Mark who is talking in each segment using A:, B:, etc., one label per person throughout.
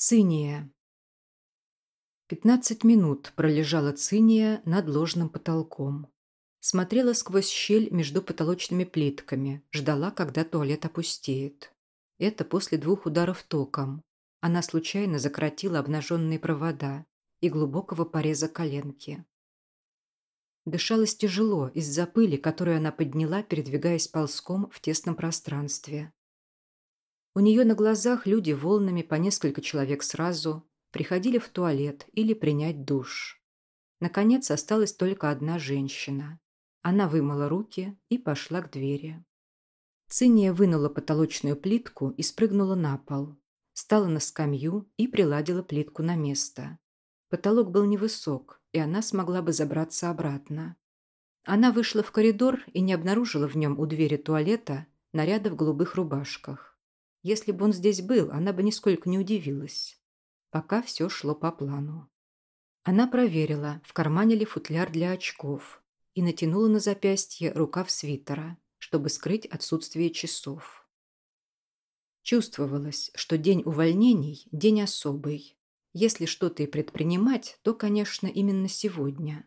A: Циния. Пятнадцать минут пролежала циния над ложным потолком. Смотрела сквозь щель между потолочными плитками, ждала, когда туалет опустеет. Это после двух ударов током. Она случайно закоротила обнаженные провода и глубокого пореза коленки. Дышалось тяжело из-за пыли, которую она подняла, передвигаясь ползком в тесном пространстве. У нее на глазах люди волнами по несколько человек сразу приходили в туалет или принять душ. Наконец осталась только одна женщина. Она вымыла руки и пошла к двери. Циния вынула потолочную плитку и спрыгнула на пол. Стала на скамью и приладила плитку на место. Потолок был невысок, и она смогла бы забраться обратно. Она вышла в коридор и не обнаружила в нем у двери туалета наряда в голубых рубашках. Если бы он здесь был, она бы нисколько не удивилась. Пока все шло по плану. Она проверила, в кармане ли футляр для очков, и натянула на запястье рукав свитера, чтобы скрыть отсутствие часов. Чувствовалось, что день увольнений – день особый. Если что-то и предпринимать, то, конечно, именно сегодня.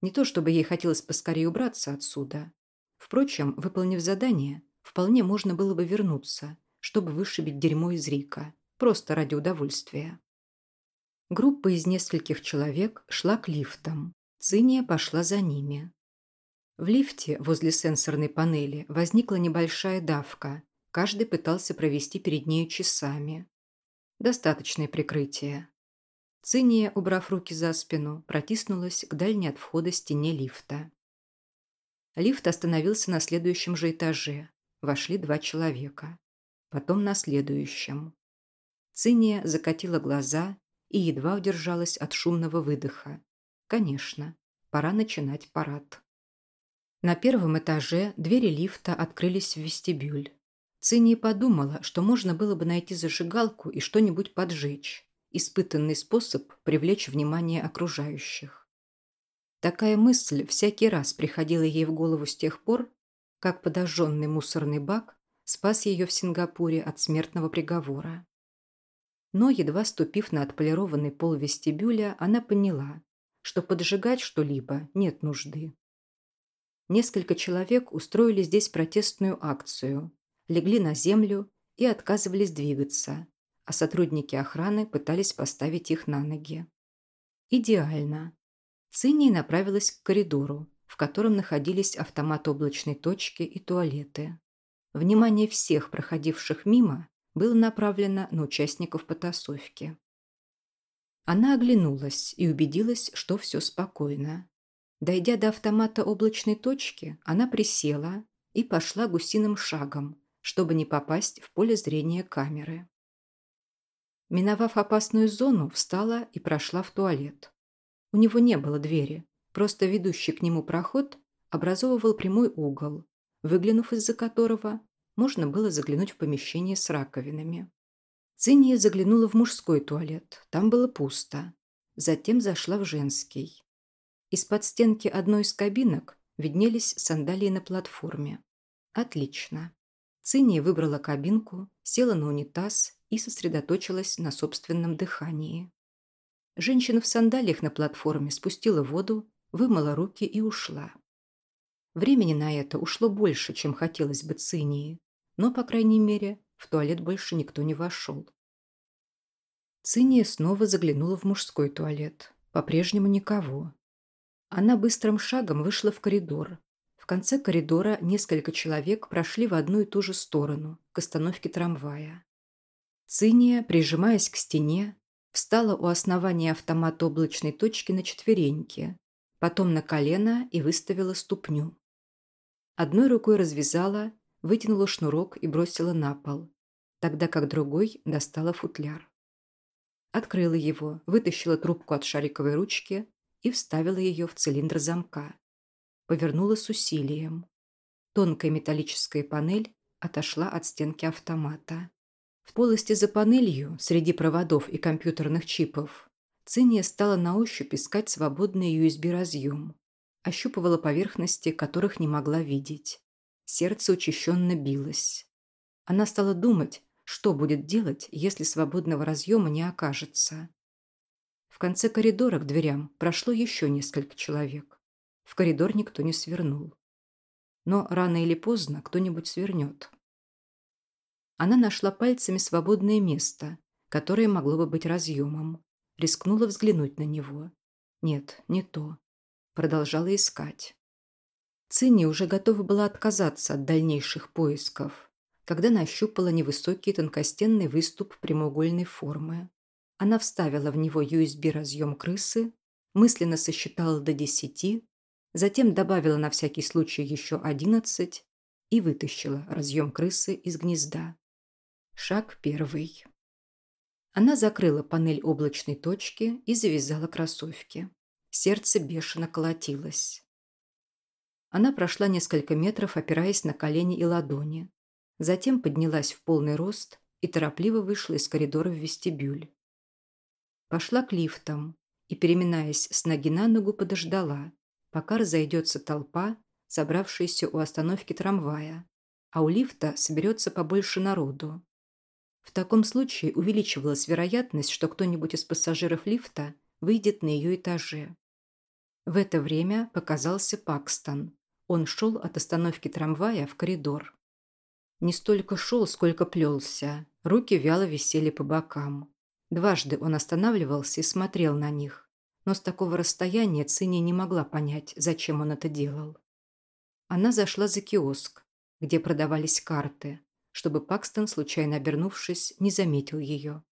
A: Не то чтобы ей хотелось поскорее убраться отсюда. Впрочем, выполнив задание, вполне можно было бы вернуться чтобы вышибить дерьмо из Рика, просто ради удовольствия. Группа из нескольких человек шла к лифтам. Циния пошла за ними. В лифте возле сенсорной панели возникла небольшая давка. Каждый пытался провести перед нею часами. Достаточное прикрытие. Циния, убрав руки за спину, протиснулась к дальней от входа стене лифта. Лифт остановился на следующем же этаже. Вошли два человека потом на следующем. Циния закатила глаза и едва удержалась от шумного выдоха. Конечно, пора начинать парад. На первом этаже двери лифта открылись в вестибюль. Циния подумала, что можно было бы найти зажигалку и что-нибудь поджечь. Испытанный способ привлечь внимание окружающих. Такая мысль всякий раз приходила ей в голову с тех пор, как подожженный мусорный бак спас ее в Сингапуре от смертного приговора. Но, едва ступив на отполированный пол вестибюля, она поняла, что поджигать что-либо нет нужды. Несколько человек устроили здесь протестную акцию, легли на землю и отказывались двигаться, а сотрудники охраны пытались поставить их на ноги. Идеально. Цинни направилась к коридору, в котором находились автомат облачной точки и туалеты. Внимание всех, проходивших мимо, было направлено на участников потасовки. Она оглянулась и убедилась, что все спокойно. Дойдя до автомата облачной точки, она присела и пошла гусиным шагом, чтобы не попасть в поле зрения камеры. Миновав опасную зону, встала и прошла в туалет. У него не было двери, просто ведущий к нему проход образовывал прямой угол, выглянув из-за которого можно было заглянуть в помещение с раковинами. Циния заглянула в мужской туалет. Там было пусто. Затем зашла в женский. Из-под стенки одной из кабинок виднелись сандалии на платформе. Отлично. Циния выбрала кабинку, села на унитаз и сосредоточилась на собственном дыхании. Женщина в сандалиях на платформе спустила воду, вымыла руки и ушла. Времени на это ушло больше, чем хотелось бы Цинии, но, по крайней мере, в туалет больше никто не вошел. Циния снова заглянула в мужской туалет. По-прежнему никого. Она быстрым шагом вышла в коридор. В конце коридора несколько человек прошли в одну и ту же сторону, к остановке трамвая. Циния, прижимаясь к стене, встала у основания автомата облачной точки на четвереньки, потом на колено и выставила ступню. Одной рукой развязала вытянула шнурок и бросила на пол, тогда как другой достала футляр. Открыла его, вытащила трубку от шариковой ручки и вставила ее в цилиндр замка. Повернула с усилием. Тонкая металлическая панель отошла от стенки автомата. В полости за панелью, среди проводов и компьютерных чипов, Циния стала на ощупь искать свободный USB-разъем. Ощупывала поверхности, которых не могла видеть. Сердце учащенно билось. Она стала думать, Что будет делать, если свободного разъема не окажется? В конце коридора к дверям прошло еще несколько человек. В коридор никто не свернул. Но рано или поздно кто-нибудь свернет. Она нашла пальцами свободное место, которое могло бы быть разъемом. Рискнула взглянуть на него. Нет, не то. Продолжала искать. Цинни уже готова была отказаться от дальнейших поисков, когда нащупала невысокий тонкостенный выступ прямоугольной формы. Она вставила в него USB-разъем крысы, мысленно сосчитала до десяти, затем добавила на всякий случай еще одиннадцать и вытащила разъем крысы из гнезда. Шаг первый. Она закрыла панель облачной точки и завязала кроссовки. Сердце бешено колотилось. Она прошла несколько метров, опираясь на колени и ладони. Затем поднялась в полный рост и торопливо вышла из коридора в вестибюль. Пошла к лифтам и, переминаясь с ноги на ногу, подождала, пока разойдется толпа, собравшаяся у остановки трамвая, а у лифта соберется побольше народу. В таком случае увеличивалась вероятность, что кто-нибудь из пассажиров лифта выйдет на ее этаже. В это время показался Пакстон. Он шел от остановки трамвая в коридор. Не столько шел, сколько плелся. Руки вяло висели по бокам. Дважды он останавливался и смотрел на них. Но с такого расстояния Цинни не могла понять, зачем он это делал. Она зашла за киоск, где продавались карты, чтобы Пакстон, случайно обернувшись, не заметил ее.